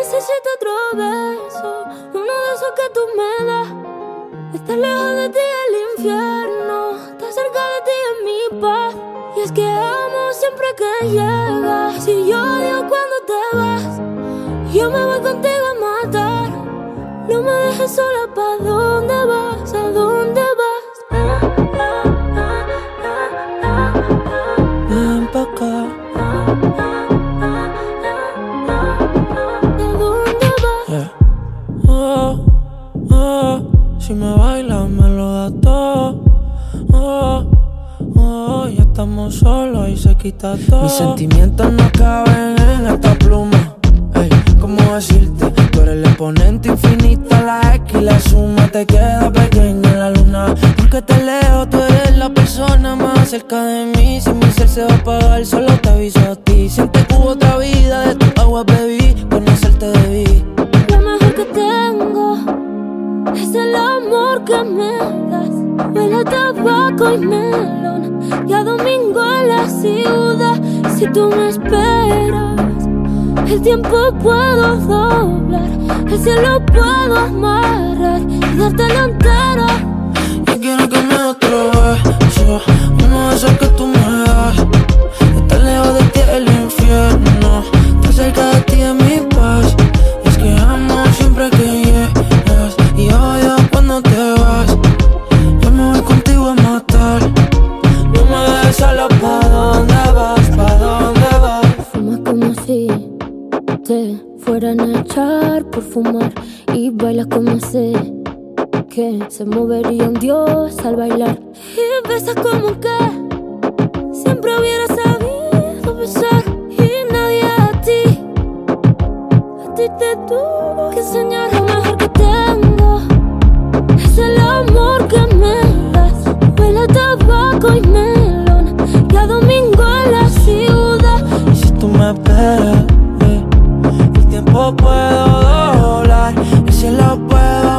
necesito otro beso, uno de esos que tú me das. Estar lejos de ti el infierno, estar cerca de ti es mi paz. Y es que amo siempre que llegas. Si yo odio cuando te vas, yo me voy contigo a matar. No me dejes sola para si me bailas me lo da todo. Oh, oh, ya estamos solos y se quita todo. Mis sentimientos no caben en esta pluma. Ey, ¿cómo decirte? Tú eres el exponente infinito, la X y la suma te queda pequeña en la luna. Porque te leo, tú eres la persona más cerca de mí. Si mi ser se va a apagar, solo te aviso a ti. Siente que hubo otra vida, de tu agua bebí, conocerte debí. Lo mejor que el que me das. Huele a tabaco y melón. Y domingo en la ciudad. Si tú me esperas, el tiempo puedo doblar. El cielo puedo amarrar y dártelo entero. Yo Solo ¿Pa' dónde vas? ¿Pa' dónde vas? Fumas como si te fueran a echar por fumar y bailas como sé que se movería un dios al bailar y besas como que siempre hubiera sabido besar y nadie a ti a ti te tuvo que enseñar lo mejor puedo doblar. Y si lo puedo